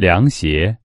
凉鞋。